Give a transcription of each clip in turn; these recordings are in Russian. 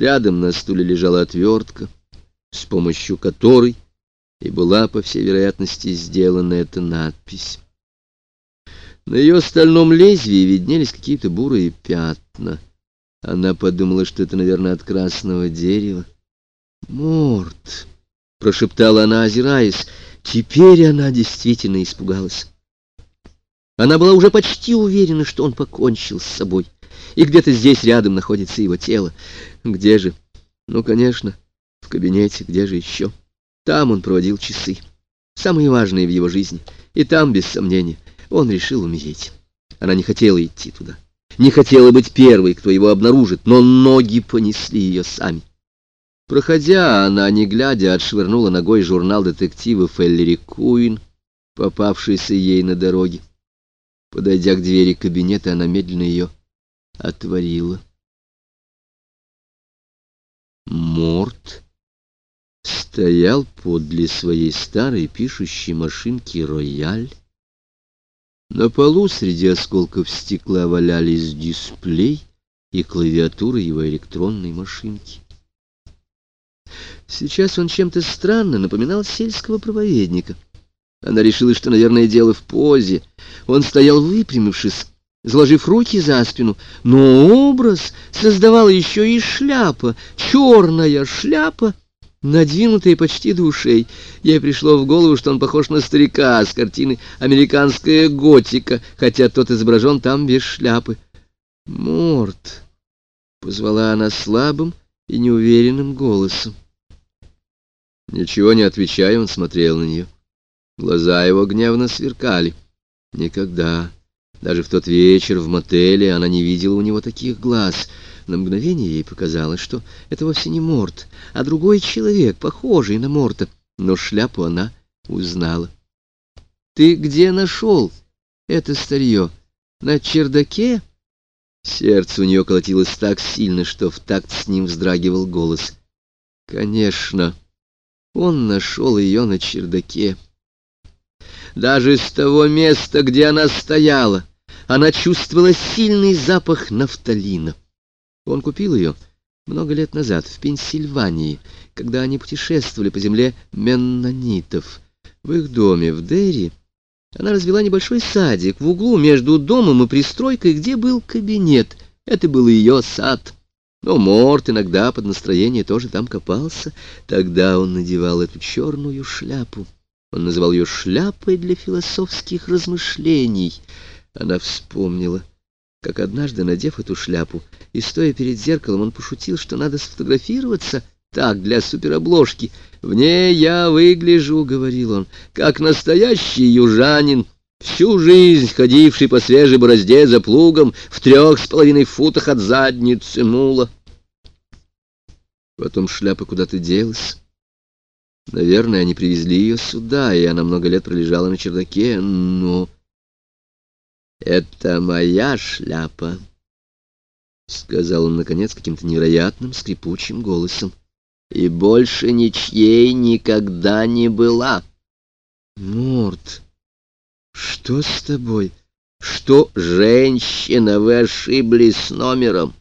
Рядом на стуле лежала отвертка, с помощью которой и была, по всей вероятности, сделана эта надпись. На ее стальном лезвии виднелись какие-то бурые пятна. Она подумала, что это, наверное, от красного дерева. «Морт!» — прошептала она, озираясь. Теперь она действительно испугалась. Она была уже почти уверена, что он покончил с собой, и где-то здесь рядом находится его тело. Где же? Ну, конечно, в кабинете, где же еще? Там он проводил часы, самые важные в его жизни, и там, без сомнения, он решил умереть. Она не хотела идти туда, не хотела быть первой, кто его обнаружит, но ноги понесли ее сами. Проходя, она, не глядя, отшвырнула ногой журнал детектива Эллери Куин, попавшийся ей на дороге. Подойдя к двери кабинета, она медленно ее отворила. Морт стоял подле своей старой пишущей машинки «Рояль». На полу среди осколков стекла валялись дисплей и клавиатура его электронной машинки. Сейчас он чем-то странно напоминал сельского проповедника. Она решила, что, наверное, дело в позе. Он стоял выпрямившись, заложив руки за спину, но образ создавала еще и шляпа, черная шляпа, надвинутая почти до ушей. Ей пришло в голову, что он похож на старика с картины «Американская готика», хотя тот изображен там без шляпы. «Морт», — позвала она слабым и неуверенным голосом. Ничего не отвечая, он смотрел на нее. Глаза его гневно сверкали. Никогда, даже в тот вечер в мотеле, она не видела у него таких глаз. На мгновение ей показалось, что это вовсе не Морт, а другой человек, похожий на Морта. Но шляпу она узнала. «Ты где нашел это старье? На чердаке?» Сердце у нее колотилось так сильно, что в такт с ним вздрагивал голос. «Конечно!» Он нашел ее на чердаке. Даже с того места, где она стояла, она чувствовала сильный запах нафталина. Он купил ее много лет назад в Пенсильвании, когда они путешествовали по земле меннонитов. В их доме в Дерри она развела небольшой садик в углу между домом и пристройкой, где был кабинет. Это был ее сад. Но Морт иногда под настроение тоже там копался. Тогда он надевал эту черную шляпу. Он называл ее шляпой для философских размышлений. Она вспомнила, как однажды, надев эту шляпу, и стоя перед зеркалом, он пошутил, что надо сфотографироваться так, для суперобложки. «В ней я выгляжу», — говорил он, — «как настоящий южанин» всю жизнь ходивший по свежей борозде за плугом в трех с половиной футах от задницы мула. Потом шляпа куда-то делась. Наверное, они привезли ее сюда, и она много лет пролежала на чердаке, но... «Это моя шляпа», — сказал он, наконец, каким-то невероятным скрипучим голосом. «И больше ничьей никогда не была». «Морд», что с тобой? Что, женщина, вы ошиблись номером?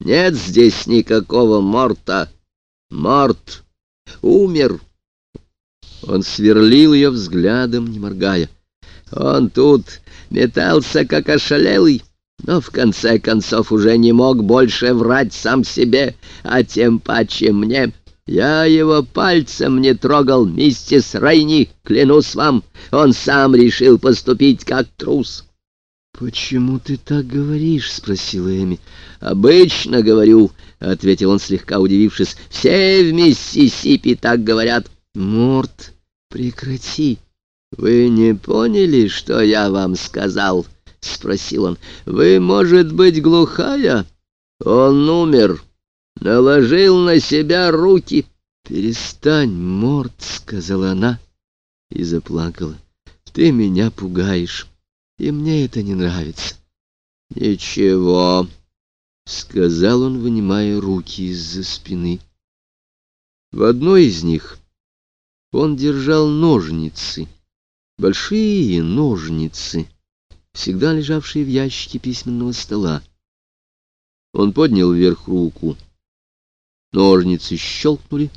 Нет здесь никакого Морта. Морт умер. Он сверлил ее взглядом, не моргая. Он тут метался, как ошалелый, но в конце концов уже не мог больше врать сам себе, а тем паче мне. Я его пальцем не трогал, миссис Рейни, клянусь вам. Он сам решил поступить как трус. «Почему ты так говоришь?» — спросила Эми. «Обычно говорю», — ответил он, слегка удивившись. «Все в Миссисипи так говорят». «Морт, прекрати». «Вы не поняли, что я вам сказал?» — спросил он. «Вы, может быть, глухая? Он умер» наложил на себя руки. «Перестань, Морд», — сказала она и заплакала. «Ты меня пугаешь, и мне это не нравится». «Ничего», — сказал он, вынимая руки из-за спины. В одной из них он держал ножницы, большие ножницы, всегда лежавшие в ящике письменного стола. Он поднял вверх руку — Ножницы щелкнули,